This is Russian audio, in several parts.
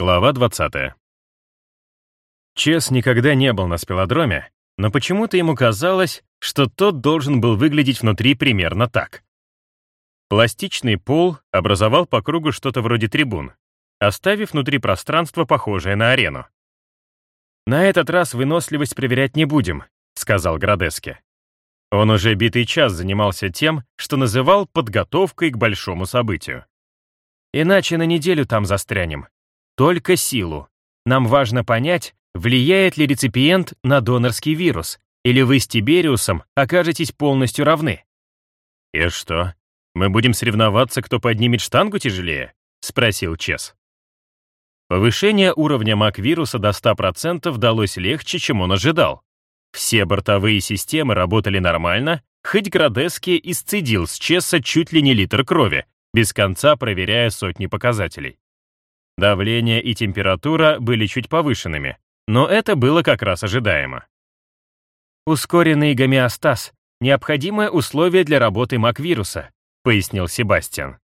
Глава 20. Чес никогда не был на спелодроме, но почему-то ему казалось, что тот должен был выглядеть внутри примерно так. Пластичный пол образовал по кругу что-то вроде трибун, оставив внутри пространство, похожее на арену. «На этот раз выносливость проверять не будем», — сказал Градески. Он уже битый час занимался тем, что называл подготовкой к большому событию. «Иначе на неделю там застрянем. Только силу. Нам важно понять, влияет ли реципиент на донорский вирус, или вы с Тибериусом окажетесь полностью равны». «И что, мы будем соревноваться, кто поднимет штангу тяжелее?» — спросил Чес. Повышение уровня МАК-вируса до 100% далось легче, чем он ожидал. Все бортовые системы работали нормально, хоть Градески исцедил с Чесса чуть ли не литр крови, без конца проверяя сотни показателей. Давление и температура были чуть повышенными, но это было как раз ожидаемо. «Ускоренный гомеостаз — необходимое условие для работы МАК-вируса», пояснил Себастьян.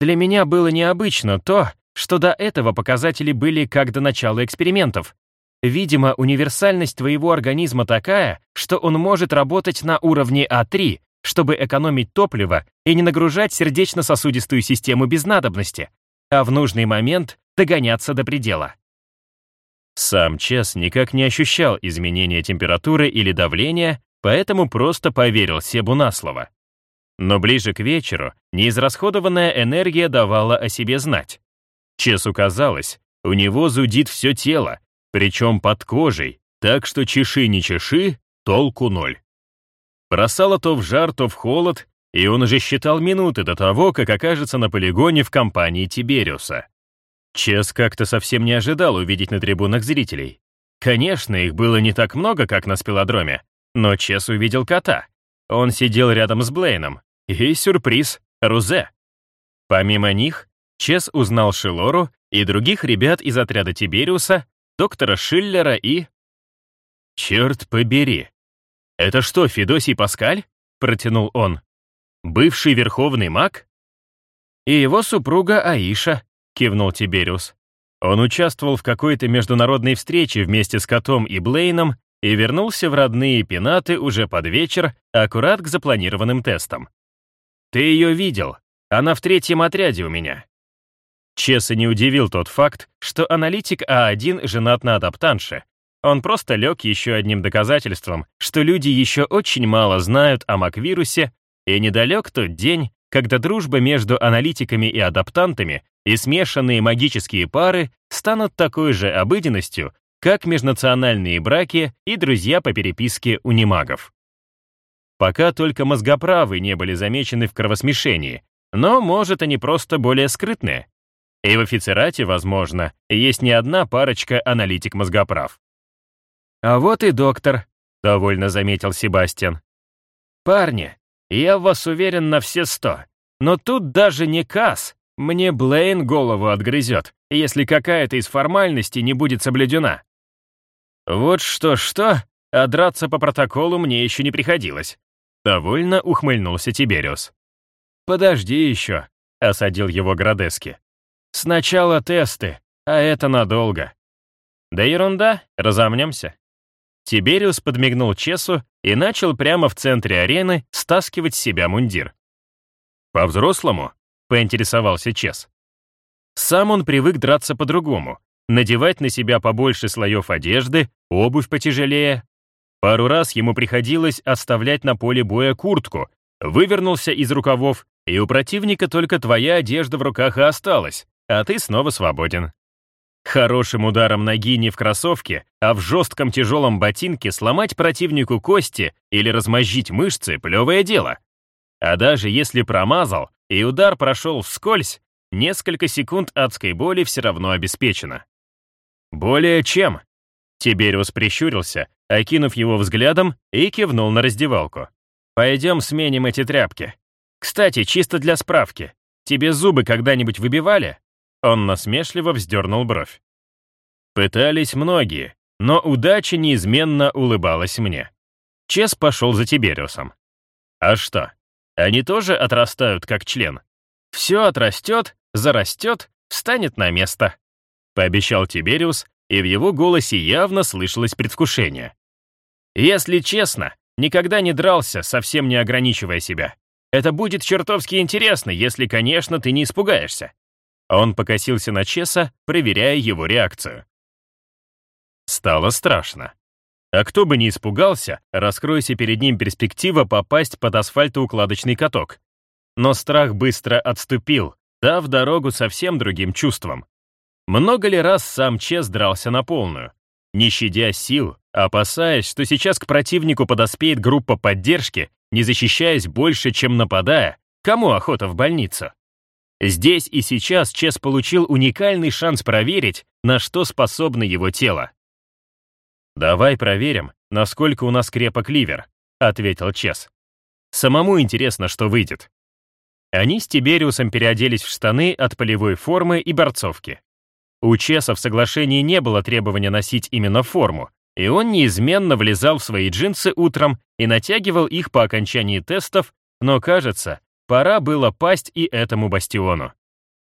«Для меня было необычно то, что до этого показатели были как до начала экспериментов. Видимо, универсальность твоего организма такая, что он может работать на уровне А3, чтобы экономить топливо и не нагружать сердечно-сосудистую систему без надобности, а в нужный момент догоняться до предела. Сам Чес никак не ощущал изменения температуры или давления, поэтому просто поверил Себу на слово. Но ближе к вечеру неизрасходованная энергия давала о себе знать. Чесу казалось, у него зудит все тело, причем под кожей, так что чеши не чеши, толку ноль. Бросало то в жар, то в холод, и он уже считал минуты до того, как окажется на полигоне в компании Тибериуса. Чес как-то совсем не ожидал увидеть на трибунах зрителей. Конечно, их было не так много, как на спелодроме, но Чес увидел кота. Он сидел рядом с Блейном. И сюрприз — Рузе. Помимо них, Чес узнал Шилору и других ребят из отряда Тибериуса, доктора Шиллера и... «Черт побери! Это что, Федосий Паскаль?» — протянул он. «Бывший верховный маг?» «И его супруга Аиша», — кивнул Тибериус. Он участвовал в какой-то международной встрече вместе с Котом и Блейном и вернулся в родные пенаты уже под вечер, аккурат к запланированным тестам. «Ты ее видел. Она в третьем отряде у меня. Чеса не удивил тот факт, что аналитик А1 женат на адаптанше. Он просто лег еще одним доказательством, что люди еще очень мало знают о маквирусе, и недалек тот день, когда дружба между аналитиками и адаптантами и смешанные магические пары станут такой же обыденностью, как межнациональные браки и друзья по переписке у немагов. Пока только мозгоправы не были замечены в кровосмешении, но, может, они просто более скрытные. И в офицерате, возможно, есть не одна парочка аналитик-мозгоправ. «А вот и доктор», — довольно заметил Себастьян. «Парни, я в вас уверен на все сто, но тут даже не Касс, мне Блейн голову отгрызет, если какая-то из формальностей не будет соблюдена. Вот что-что, а драться по протоколу мне еще не приходилось. Довольно ухмыльнулся Тибериус. «Подожди еще», — осадил его Градески. Сначала тесты, а это надолго. Да ерунда, разомнемся. Тибериус подмигнул Чесу и начал прямо в центре арены стаскивать с себя мундир. «По-взрослому?» — поинтересовался Чес. Сам он привык драться по-другому, надевать на себя побольше слоев одежды, обувь потяжелее. Пару раз ему приходилось оставлять на поле боя куртку, вывернулся из рукавов, и у противника только твоя одежда в руках и осталась, а ты снова свободен. Хорошим ударом ноги не в кроссовке, а в жестком тяжелом ботинке сломать противнику кости или размозжить мышцы — плевое дело. А даже если промазал, и удар прошел вскользь, несколько секунд адской боли все равно обеспечено. Более чем. Тибериус прищурился, окинув его взглядом, и кивнул на раздевалку. «Пойдем сменим эти тряпки. Кстати, чисто для справки. Тебе зубы когда-нибудь выбивали?» Он насмешливо вздернул бровь. Пытались многие, но удача неизменно улыбалась мне. Чес пошел за Тибериусом. А что, они тоже отрастают как член? Все отрастет, зарастет, встанет на место. пообещал Тибериус, и в его голосе явно слышалось предвкушение. «Если честно, никогда не дрался, совсем не ограничивая себя. Это будет чертовски интересно, если, конечно, ты не испугаешься». Он покосился на Чеса, проверяя его реакцию. Стало страшно. А кто бы не испугался, раскройся перед ним перспектива попасть под асфальтоукладочный каток. Но страх быстро отступил, дав дорогу совсем другим чувствам. Много ли раз сам Чес дрался на полную? Не щадя сил, опасаясь, что сейчас к противнику подоспеет группа поддержки, не защищаясь больше, чем нападая, кому охота в больницу? Здесь и сейчас Чес получил уникальный шанс проверить, на что способно его тело. «Давай проверим, насколько у нас крепок ливер», — ответил Чес. «Самому интересно, что выйдет». Они с Тибериусом переоделись в штаны от полевой формы и борцовки. У Чеса в соглашении не было требования носить именно форму, и он неизменно влезал в свои джинсы утром и натягивал их по окончании тестов, но, кажется, пора было пасть и этому бастиону.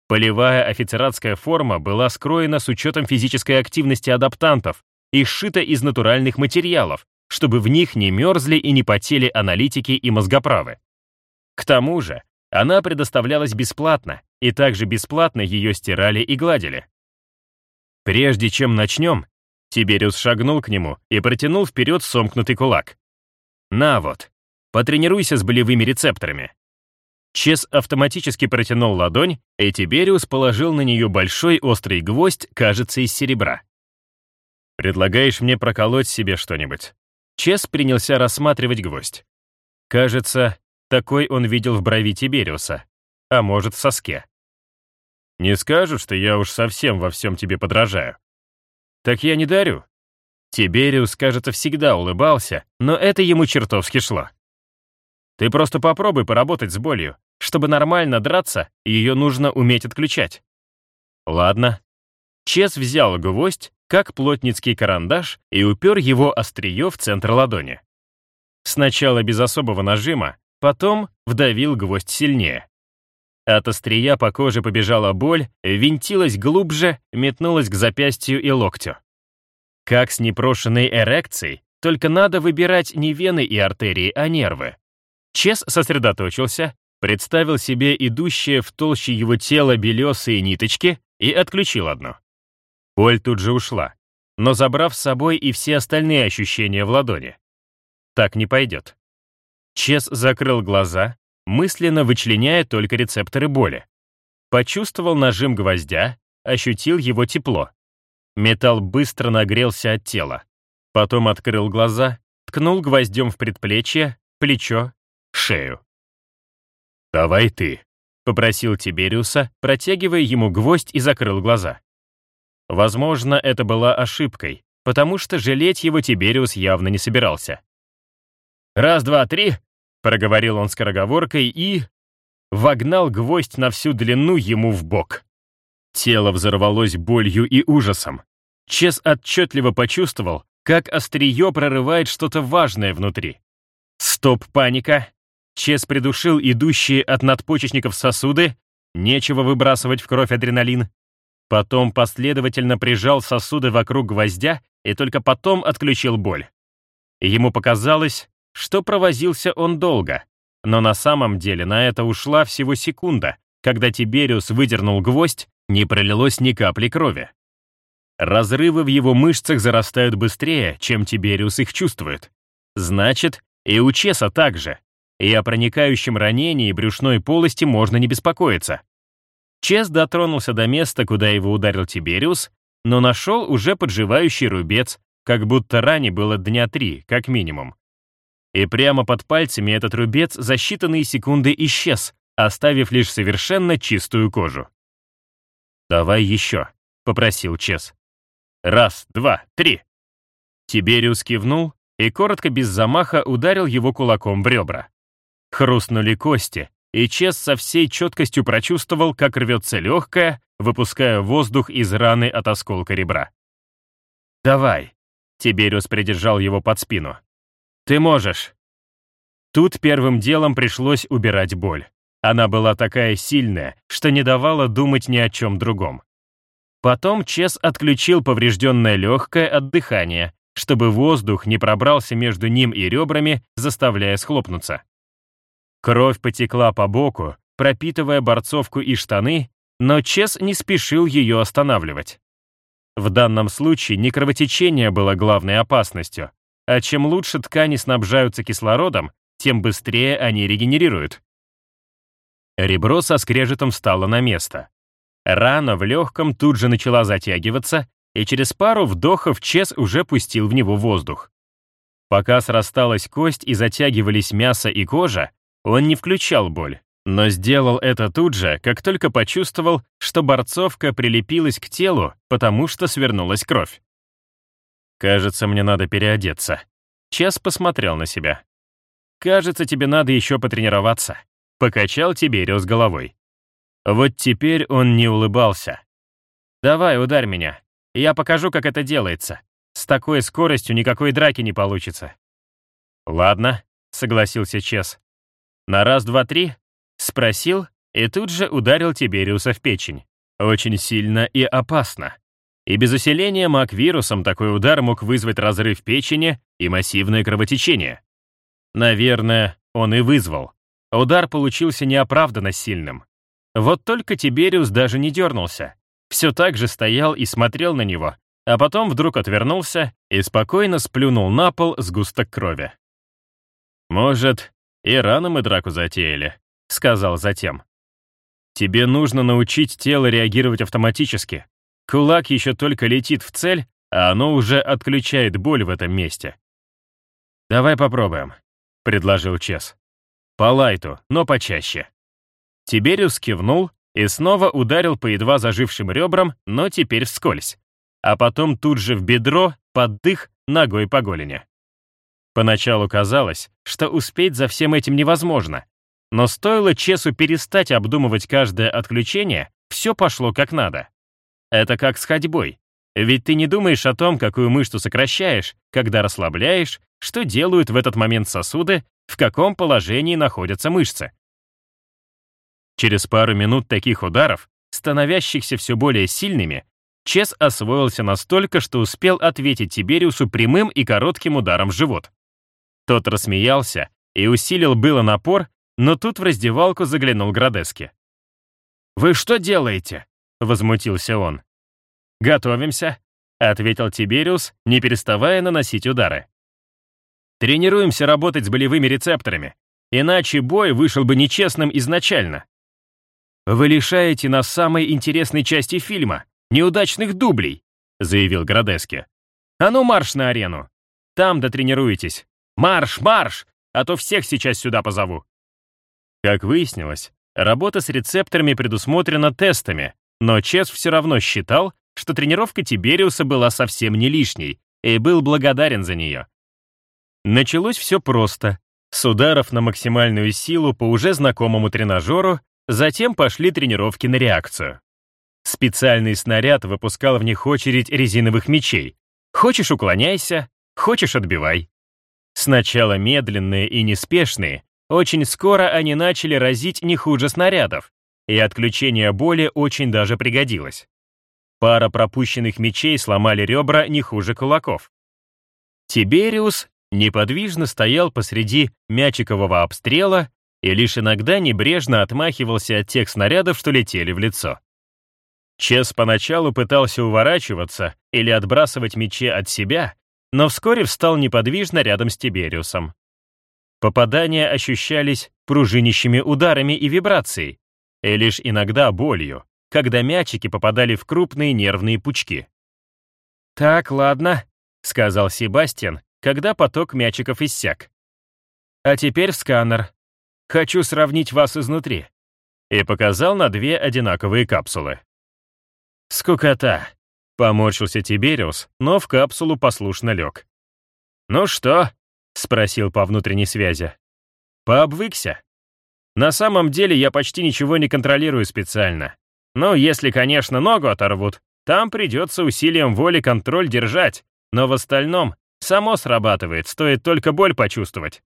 Полевая офицератская форма была скроена с учетом физической активности адаптантов, и сшита из натуральных материалов, чтобы в них не мерзли и не потели аналитики и мозгоправы. К тому же, она предоставлялась бесплатно, и также бесплатно ее стирали и гладили. Прежде чем начнем, Тибериус шагнул к нему и протянул вперед сомкнутый кулак. «На вот, потренируйся с болевыми рецепторами». Чес автоматически протянул ладонь, и Тибериус положил на нее большой острый гвоздь, кажется, из серебра. Предлагаешь мне проколоть себе что-нибудь?» Чес принялся рассматривать гвоздь. Кажется, такой он видел в брови Тибериуса, а может, в соске. «Не скажу, что я уж совсем во всем тебе подражаю». «Так я не дарю». Тибериус, кажется, всегда улыбался, но это ему чертовски шло. «Ты просто попробуй поработать с болью. Чтобы нормально драться, ее нужно уметь отключать». «Ладно». Чес взял гвоздь, как плотницкий карандаш и упер его острие в центр ладони. Сначала без особого нажима, потом вдавил гвоздь сильнее. От острия по коже побежала боль, винтилась глубже, метнулась к запястью и локтю. Как с непрошенной эрекцией, только надо выбирать не вены и артерии, а нервы. Чес сосредоточился, представил себе идущие в толще его тела белесые ниточки и отключил одну. Боль тут же ушла, но забрав с собой и все остальные ощущения в ладони. Так не пойдет. Чес закрыл глаза, мысленно вычленяя только рецепторы боли. Почувствовал нажим гвоздя, ощутил его тепло. Металл быстро нагрелся от тела. Потом открыл глаза, ткнул гвоздем в предплечье, плечо, шею. «Давай ты», — попросил Тибериуса, протягивая ему гвоздь и закрыл глаза. Возможно, это была ошибкой, потому что жалеть его Тибериус явно не собирался. «Раз, два, три!» — проговорил он скороговоркой и... вогнал гвоздь на всю длину ему в бок. Тело взорвалось болью и ужасом. Чес отчетливо почувствовал, как острие прорывает что-то важное внутри. Стоп, паника. Чес придушил идущие от надпочечников сосуды, нечего выбрасывать в кровь адреналин. Потом последовательно прижал сосуды вокруг гвоздя и только потом отключил боль. Ему показалось, что провозился он долго, но на самом деле на это ушла всего секунда, когда Тибериус выдернул гвоздь, не пролилось ни капли крови. Разрывы в его мышцах зарастают быстрее, чем Тибериус их чувствует. Значит, и у Чеса также. И о проникающем ранении брюшной полости можно не беспокоиться. Чес дотронулся до места, куда его ударил Тибериус, но нашел уже подживающий рубец, как будто ране было дня три, как минимум. И прямо под пальцами этот рубец за считанные секунды исчез, оставив лишь совершенно чистую кожу. «Давай еще», — попросил Чес. «Раз, два, три». Тибериус кивнул и коротко без замаха ударил его кулаком в ребра. Хрустнули кости, и Чес со всей четкостью прочувствовал, как рвется легкое, выпуская воздух из раны от осколка ребра. «Давай», — Тибериус придержал его под спину. «Ты можешь». Тут первым делом пришлось убирать боль. Она была такая сильная, что не давала думать ни о чем другом. Потом Чес отключил поврежденное легкое от дыхания, чтобы воздух не пробрался между ним и ребрами, заставляя схлопнуться. Кровь потекла по боку, пропитывая борцовку и штаны, но Чес не спешил ее останавливать. В данном случае не кровотечение было главной опасностью, а чем лучше ткани снабжаются кислородом, тем быстрее они регенерируют. Ребро со скрежетом встало на место. Рана в легком тут же начала затягиваться, и через пару вдохов Чес уже пустил в него воздух. Пока срасталась кость и затягивались мясо и кожа, он не включал боль, но сделал это тут же, как только почувствовал, что борцовка прилепилась к телу, потому что свернулась кровь. «Кажется, мне надо переодеться». Чес посмотрел на себя. «Кажется, тебе надо еще потренироваться», — покачал Тибериус головой. Вот теперь он не улыбался. «Давай, ударь меня. Я покажу, как это делается. С такой скоростью никакой драки не получится». «Ладно», — согласился Чес. «На раз, два, три?» — спросил и тут же ударил Тибериуса в печень. Очень сильно и опасно. И без усиления маг-вирусом такой удар мог вызвать разрыв печени и массивное кровотечение. Наверное, он и вызвал. Удар получился неоправданно сильным. Вот только Тибериус даже не дернулся. Все так же стоял и смотрел на него, а потом вдруг отвернулся и спокойно сплюнул на пол сгусток крови. «Может, и рано мы драку затеяли», — сказал затем. «Тебе нужно научить тело реагировать автоматически. Кулак еще только летит в цель, а оно уже отключает боль в этом месте». «Давай попробуем», — предложил Чес. «По лайту, но почаще». Тибериус кивнул и снова ударил по едва зажившим ребрам, но теперь вскользь. А потом тут же в бедро, под дых, ногой по голени. Поначалу казалось, что успеть за всем этим невозможно. Но стоило Чесу перестать обдумывать каждое отключение, все пошло как надо. Это как с ходьбой. Ведь ты не думаешь о том, какую мышцу сокращаешь, когда расслабляешь, что делают в этот момент сосуды, в каком положении находятся мышцы. Через пару минут таких ударов, становящихся все более сильными, Чес освоился настолько, что успел ответить Тибериусу прямым и коротким ударом в живот. Тот рассмеялся и усилил было напор, но тут в раздевалку заглянул Градески. «Вы что делаете?» — возмутился он. «Готовимся», — ответил Тибериус, не переставая наносить удары. «Тренируемся работать с болевыми рецепторами, иначе бой вышел бы нечестным изначально. «Вы лишаете нас самой интересной части фильма — неудачных дублей», — заявил Градески. «А ну марш на арену! Там дотренируетесь! Марш, марш! А то всех сейчас сюда позову!» Как выяснилось, работа с рецепторами предусмотрена тестами, но Чес все равно считал, что тренировка Тибериуса была совсем не лишней, и был благодарен за нее. Началось все просто. С ударов на максимальную силу по уже знакомому тренажеру Затем пошли тренировки на реакцию. Специальный снаряд выпускал в них очередь резиновых мечей. Хочешь — уклоняйся, хочешь — отбивай. Сначала медленные и неспешные, очень скоро они начали разить не хуже снарядов, и отключение боли очень даже пригодилось. Пара пропущенных мечей сломали ребра не хуже кулаков. Тибериус неподвижно стоял посреди мячикового обстрела и лишь иногда небрежно отмахивался от тех снарядов, что летели в лицо. Чес поначалу пытался уворачиваться или отбрасывать мечи от себя, но вскоре встал неподвижно рядом с Тибериусом. Попадания ощущались пружинищими ударами и вибрацией, и лишь иногда болью, когда мячики попадали в крупные нервные пучки. «Так, ладно», — сказал Себастьян, когда поток мячиков иссяк. «А теперь в сканер. Хочу сравнить вас изнутри». И показал на две одинаковые капсулы. «Скукота», — поморщился Тибериус, но в капсулу послушно лег. «Ну что?» — спросил по внутренней связи. «Пообвыкся. На самом деле я почти ничего не контролирую специально. Ну, если, конечно, ногу оторвут, там придется усилием воли контроль держать, но в остальном само срабатывает, стоит только боль почувствовать.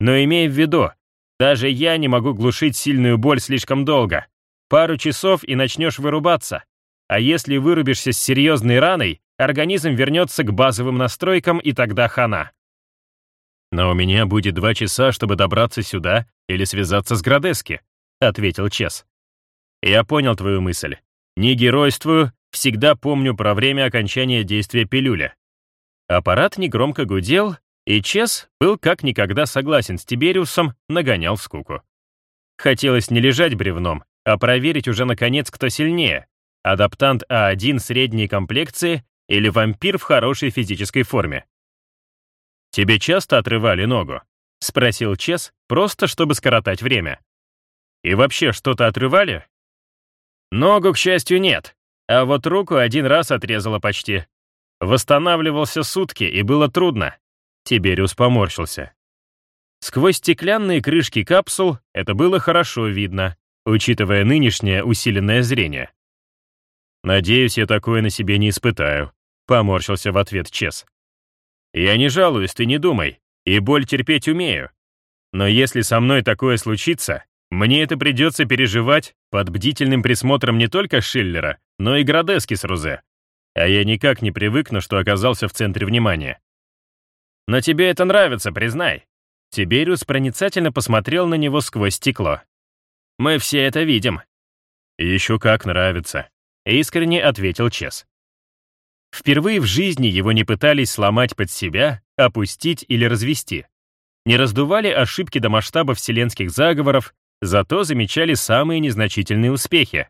Но имей в виду, даже я не могу глушить сильную боль слишком долго. Пару часов и начнешь вырубаться. А если вырубишься с серьезной раной, организм вернется к базовым настройкам, и тогда хана. «Но у меня будет два часа, чтобы добраться сюда или связаться с Градески», — ответил Чес. «Я понял твою мысль. Не геройствую, всегда помню про время окончания действия пилюля». Аппарат негромко гудел, и Чес был как никогда согласен с Тибериусом, нагонял скуку. Хотелось не лежать бревном, а проверить уже наконец, кто сильнее. Адаптант А1 средней комплекции или вампир в хорошей физической форме. «Тебе часто отрывали ногу?» — спросил Чес, просто чтобы скоротать время. «И вообще что-то отрывали?» «Ногу, к счастью, нет, а вот руку один раз отрезала почти. Восстанавливался сутки, и было трудно». Тибериус поморщился. Сквозь стеклянные крышки капсул это было хорошо видно, учитывая нынешнее усиленное зрение. «Надеюсь, я такое на себе не испытаю», — поморщился в ответ Чес. «Я не жалуюсь, ты не думай, и боль терпеть умею. Но если со мной такое случится, мне это придется переживать под бдительным присмотром не только Шиллера, но и Градески с Рузе. А я никак не привыкну, что оказался в центре внимания. Но тебе это нравится, признай. Тибериус проницательно посмотрел на него сквозь стекло. «Мы все это видим». «Еще как нравится», — искренне ответил Чес. Впервые в жизни его не пытались сломать под себя, опустить или развести. Не раздували ошибки до масштаба вселенских заговоров, зато замечали самые незначительные успехи.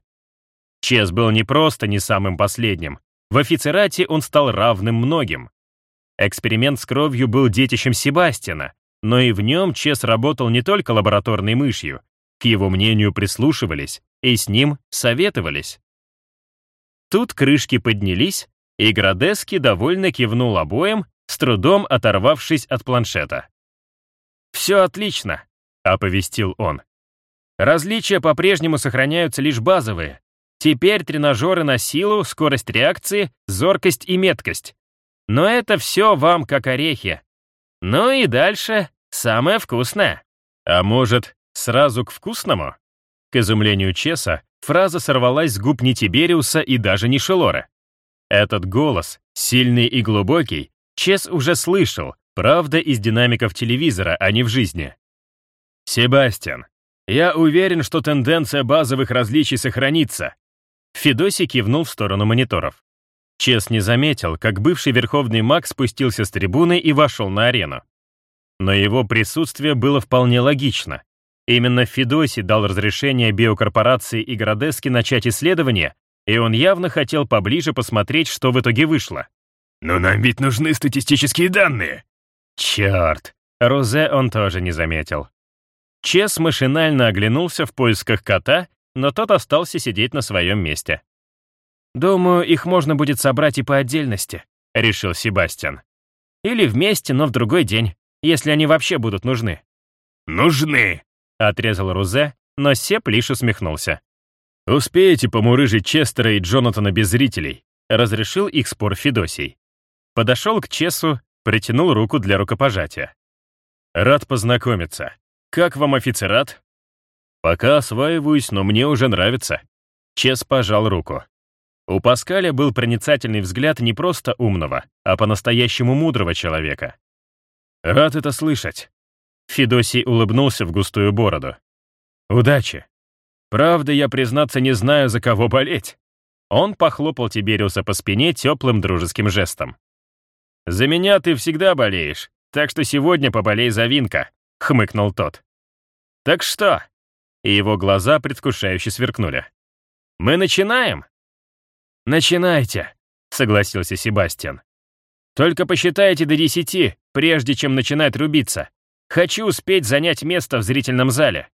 Чес был не просто не самым последним. В офицерате он стал равным многим. Эксперимент с кровью был детищем Себастьяна, но и в нем Чес работал не только лабораторной мышью, к его мнению прислушивались и с ним советовались. Тут крышки поднялись, и Градески довольно кивнул обоим, с трудом оторвавшись от планшета. «Все отлично», — оповестил он. «Различия по-прежнему сохраняются лишь базовые. Теперь тренажеры на силу, скорость реакции, зоркость и меткость. Но это все вам как орехи. Ну и дальше самое вкусное. А может, сразу к вкусному? К изумлению Чеса, фраза сорвалась с губ не Тибериуса и даже не Шелора. Этот голос, сильный и глубокий, Чес уже слышал, правда, из динамиков телевизора, а не в жизни. «Себастьян, я уверен, что тенденция базовых различий сохранится». Федосий кивнул в сторону мониторов. Чес не заметил, как бывший верховный маг спустился с трибуны и вошел на арену. Но его присутствие было вполне логично. Именно Федоси дал разрешение биокорпорации и Градески начать исследование, и он явно хотел поближе посмотреть, что в итоге вышло. «Но нам ведь нужны статистические данные!» Черт! Розе он тоже не заметил. Чес машинально оглянулся в поисках кота, но тот остался сидеть на своем месте. «Думаю, их можно будет собрать и по отдельности», — решил Себастьян. «Или вместе, но в другой день, если они вообще будут нужны». «Нужны», — отрезал Рузе, но Сеп лишь усмехнулся. «Успеете помурыжить Честера и Джонатана без зрителей», — разрешил их спор Федосий. Подошел к Чесу, притянул руку для рукопожатия. «Рад познакомиться. Как вам офицерат?» «Пока осваиваюсь, но мне уже нравится». Чес пожал руку. У Паскаля был проницательный взгляд не просто умного, а по-настоящему мудрого человека. «Рад это слышать». Федосий улыбнулся в густую бороду. «Удачи. Правда, я, признаться, не знаю, за кого болеть». Он похлопал Тибериуса по спине теплым дружеским жестом. «За меня ты всегда болеешь, так что сегодня поболей за Винка», — хмыкнул тот. «Так что?» И его глаза предвкушающе сверкнули. «Мы начинаем?» «Начинайте», — согласился Себастьян. «Только посчитайте до десяти, прежде чем начинать рубиться. Хочу успеть занять место в зрительном зале».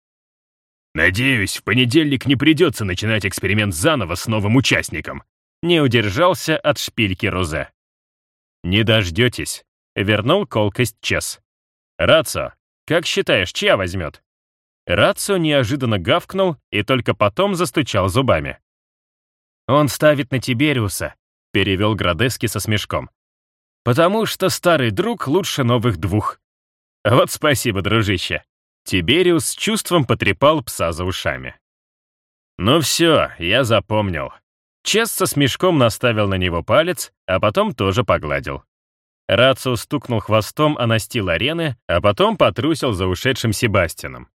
«Надеюсь, в понедельник не придется начинать эксперимент заново с новым участником», не удержался от шпильки Розе. «Не дождетесь», — вернул колкость Чес. «Рацо, как считаешь, чья возьмет?» Рацо неожиданно гавкнул и только потом застучал зубами. «Он ставит на Тибериуса», — перевел Градески со смешком. «Потому что старый друг лучше новых двух». «Вот спасибо, дружище». Тибериус с чувством потрепал пса за ушами. «Ну все, я запомнил. Чес со смешком наставил на него палец, а потом тоже погладил. Рацио стукнул хвостом о настил арены, а потом потрусил за ушедшим Себастином.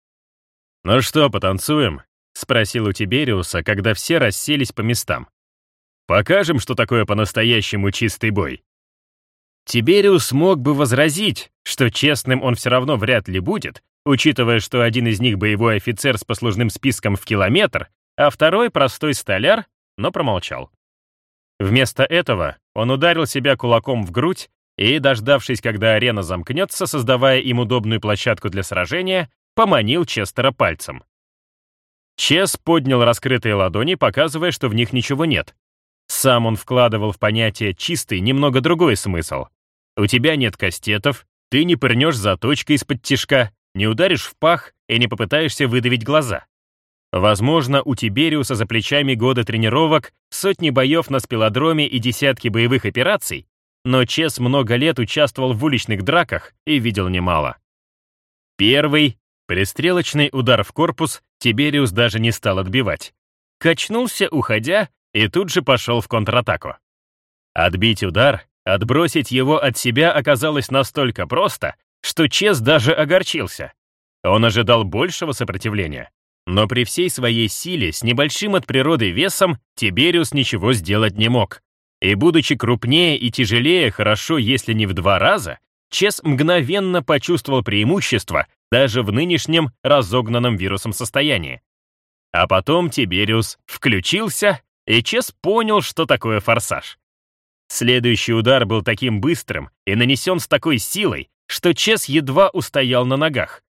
«Ну что, потанцуем?» — спросил у Тибериуса, когда все расселись по местам. «Покажем, что такое по-настоящему чистый бой». Тибериус мог бы возразить, что честным он все равно вряд ли будет, учитывая, что один из них боевой офицер с послужным списком в километр, а второй простой столяр, но промолчал. Вместо этого он ударил себя кулаком в грудь и, дождавшись, когда арена замкнется, создавая им удобную площадку для сражения, поманил Честера пальцем. Чес поднял раскрытые ладони, показывая, что в них ничего нет. Сам он вкладывал в понятие «чистый» немного другой смысл. У тебя нет кастетов, ты не пырнешь заточкой из-под тишка, не ударишь в пах и не попытаешься выдавить глаза. Возможно, у Тибериуса за плечами года тренировок, сотни боев на спилодроме и десятки боевых операций, но Чес много лет участвовал в уличных драках и видел немало. Первый, пристрелочный удар в корпус, Тибериус даже не стал отбивать. Качнулся, уходя, и тут же пошел в контратаку. Отбить удар, отбросить его от себя оказалось настолько просто, что Чес даже огорчился. Он ожидал большего сопротивления. Но при всей своей силе, с небольшим от природы весом, Тибериус ничего сделать не мог. И будучи крупнее и тяжелее хорошо, если не в два раза, Чес мгновенно почувствовал преимущество даже в нынешнем разогнанном вирусом состоянии. А потом Тибериус включился, и Чес понял, что такое форсаж. Следующий удар был таким быстрым и нанесен с такой силой, что Чес едва устоял на ногах.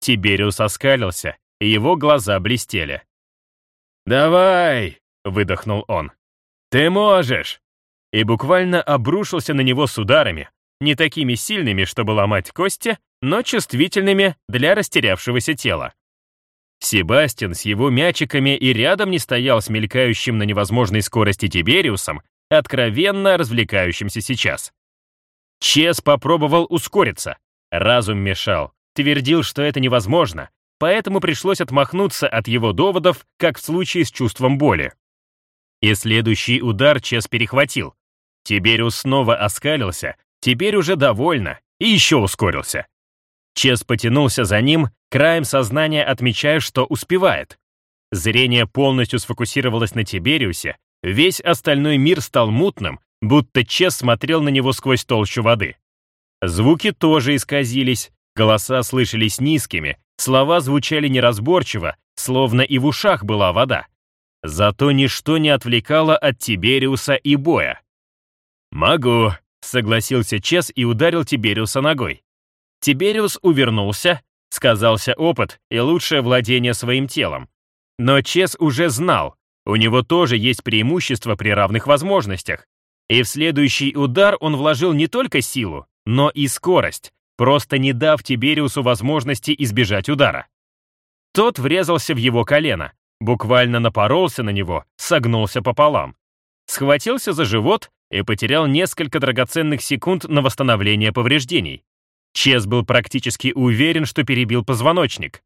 Тибериус оскалился, и его глаза блестели. «Давай!» — выдохнул он. «Ты можешь!» и буквально обрушился на него с ударами, не такими сильными, чтобы ломать кости, но чувствительными для растерявшегося тела. Себастьян с его мячиками и рядом не стоял с мелькающим на невозможной скорости Тибериусом, откровенно развлекающимся сейчас. Чес попробовал ускориться. Разум мешал, твердил, что это невозможно, поэтому пришлось отмахнуться от его доводов, как в случае с чувством боли. И следующий удар Чес перехватил. Тибериус снова оскалился, теперь уже довольно, и еще ускорился. Чес потянулся за ним, краем сознания отмечая, что успевает. Зрение полностью сфокусировалось на Тибериусе, весь остальной мир стал мутным, будто Чес смотрел на него сквозь толщу воды. Звуки тоже исказились, голоса слышались низкими, слова звучали неразборчиво, словно и в ушах была вода. Зато ничто не отвлекало от Тибериуса и боя. «Могу», — согласился Чес и ударил Тибериуса ногой. Тибериус увернулся, сказался опыт и лучшее владение своим телом. Но Чес уже знал, у него тоже есть преимущество при равных возможностях. И в следующий удар он вложил не только силу, но и скорость, просто не дав Тибериусу возможности избежать удара. Тот врезался в его колено, буквально напоролся на него, согнулся пополам. Схватился за живот и потерял несколько драгоценных секунд на восстановление повреждений. Чес был практически уверен, что перебил позвоночник.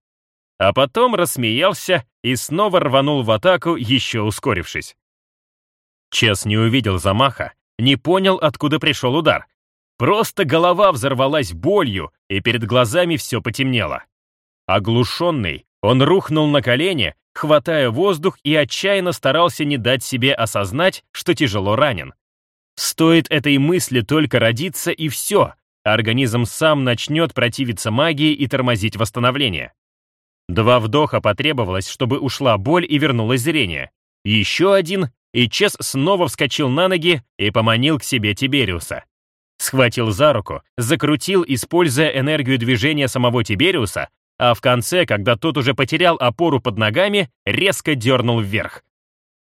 А потом рассмеялся и снова рванул в атаку, еще ускорившись. Чес не увидел замаха, не понял, откуда пришел удар. Просто голова взорвалась болью, и перед глазами все потемнело. Оглушенный, он рухнул на колени, хватая воздух и отчаянно старался не дать себе осознать, что тяжело ранен. Стоит этой мысли только родиться, и все, организм сам начнет противиться магии и тормозить восстановление. Два вдоха потребовалось, чтобы ушла боль и вернулось зрение. Еще один, и Чес снова вскочил на ноги и поманил к себе Тибериуса. Схватил за руку, закрутил, используя энергию движения самого Тибериуса, а в конце, когда тот уже потерял опору под ногами, резко дернул вверх.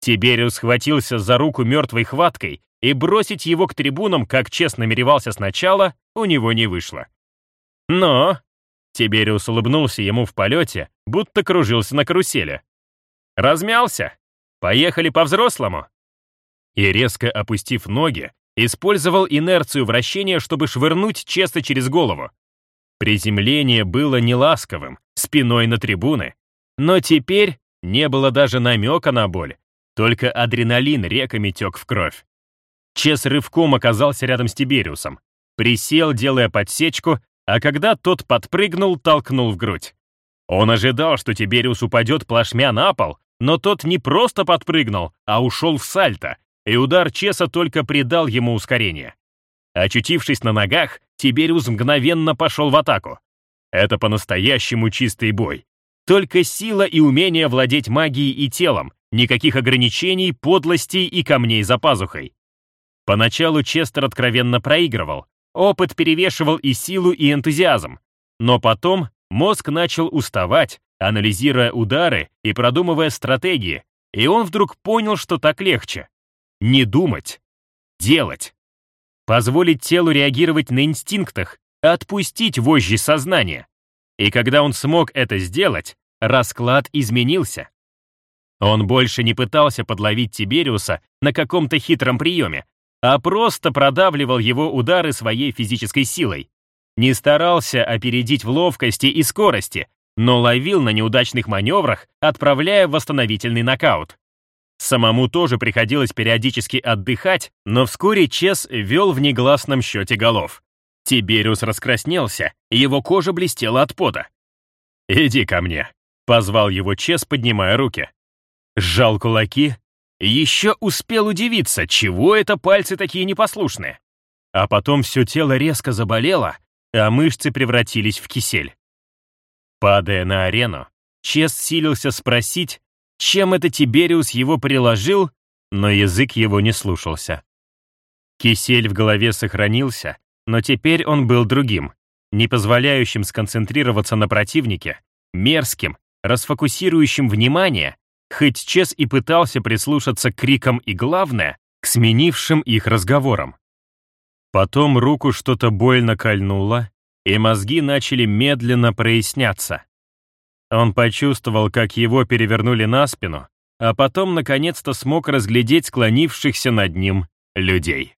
Тибериус схватился за руку мертвой хваткой, и бросить его к трибунам, как честно намеревался сначала, у него не вышло. Но Тибериус улыбнулся ему в полете, будто кружился на карусели. «Размялся? Поехали по-взрослому!» И резко опустив ноги, использовал инерцию вращения, чтобы швырнуть Честа через голову. Приземление было неласковым, спиной на трибуны. Но теперь не было даже намека на боль. Только адреналин реками тек в кровь. Чес рывком оказался рядом с Тибериусом. Присел, делая подсечку, а когда тот подпрыгнул, толкнул в грудь. Он ожидал, что Тибериус упадет плашмя на пол, но тот не просто подпрыгнул, а ушел в сальто, и удар Чеса только придал ему ускорение. Очутившись на ногах, Тибериус мгновенно пошел в атаку. Это по-настоящему чистый бой. Только сила и умение владеть магией и телом, никаких ограничений, подлостей и камней за пазухой. Поначалу Честер откровенно проигрывал, опыт перевешивал и силу, и энтузиазм. Но потом мозг начал уставать, анализируя удары и продумывая стратегии, и он вдруг понял, что так легче. Не думать, делать. Позволить телу реагировать на инстинктах, отпустить вожжи сознания. И когда он смог это сделать, расклад изменился. Он больше не пытался подловить Тибериуса на каком-то хитром приеме, а просто продавливал его удары своей физической силой. Не старался опередить в ловкости и скорости, но ловил на неудачных маневрах, отправляя восстановительный нокаут. Самому тоже приходилось периодически отдыхать, но вскоре Чес вел в негласном счете голов. Тибериус раскраснелся, его кожа блестела от пота. «Иди ко мне», — позвал его Чес, поднимая руки. Сжал кулаки, еще успел удивиться, чего это пальцы такие непослушные. А потом все тело резко заболело, а мышцы превратились в кисель. Падая на арену, Чес силился спросить, чем это Тибериус его приложил, но язык его не слушался. Кисель в голове сохранился, но теперь он был другим, не позволяющим сконцентрироваться на противнике, мерзким, расфокусирующим внимание, хоть Чес и пытался прислушаться к крикам и, главное, к сменившим их разговорам. Потом руку что-то больно кольнуло, и мозги начали медленно проясняться. Он почувствовал, как его перевернули на спину, а потом наконец-то смог разглядеть склонившихся над ним людей.